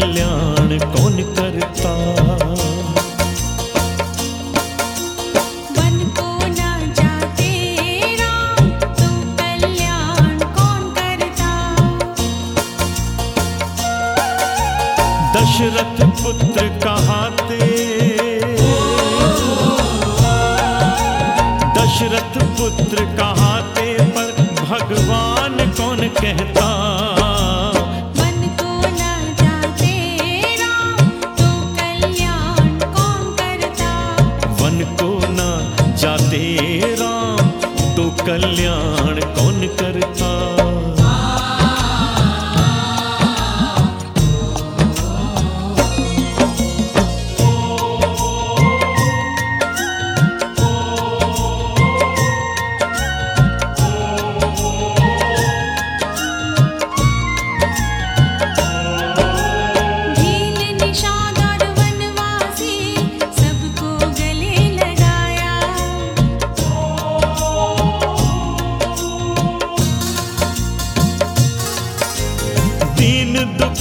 कल्याण कौन करता? दशरथ पुत्र कहाते? दशरथ पुत्र कहाते पर भगवान कौन कहता? मन को ना जाते राम तो कल्याण को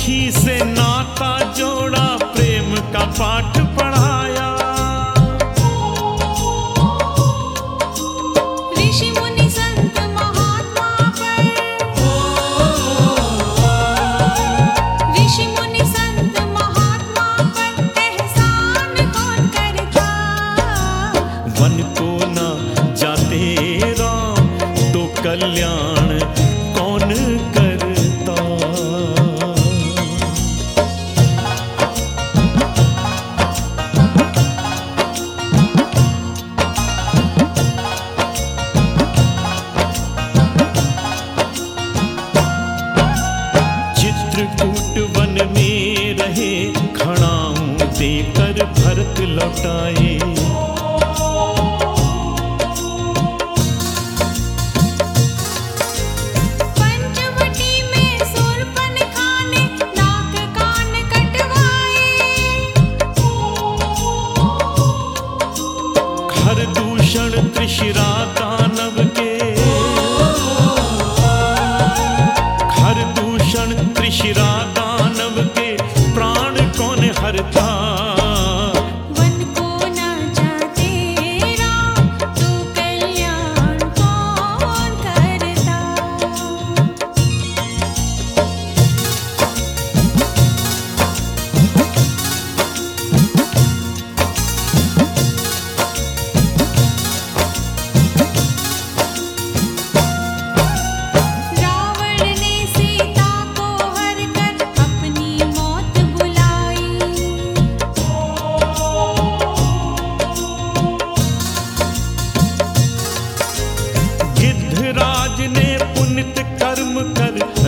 सखी से नाता जोड़ा प्रेम का पाठ पढ़ाया। ऋषि मुनि ऋषि मुनि वन को न जाते राम तो कल्याण ছোটাই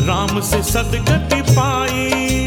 राम से सदगति पाई।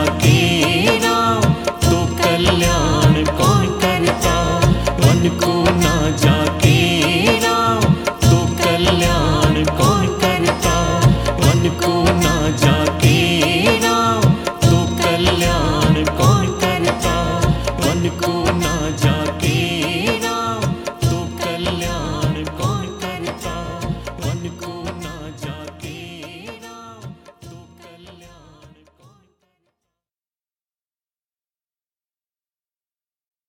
कौन करता? मन को ना जा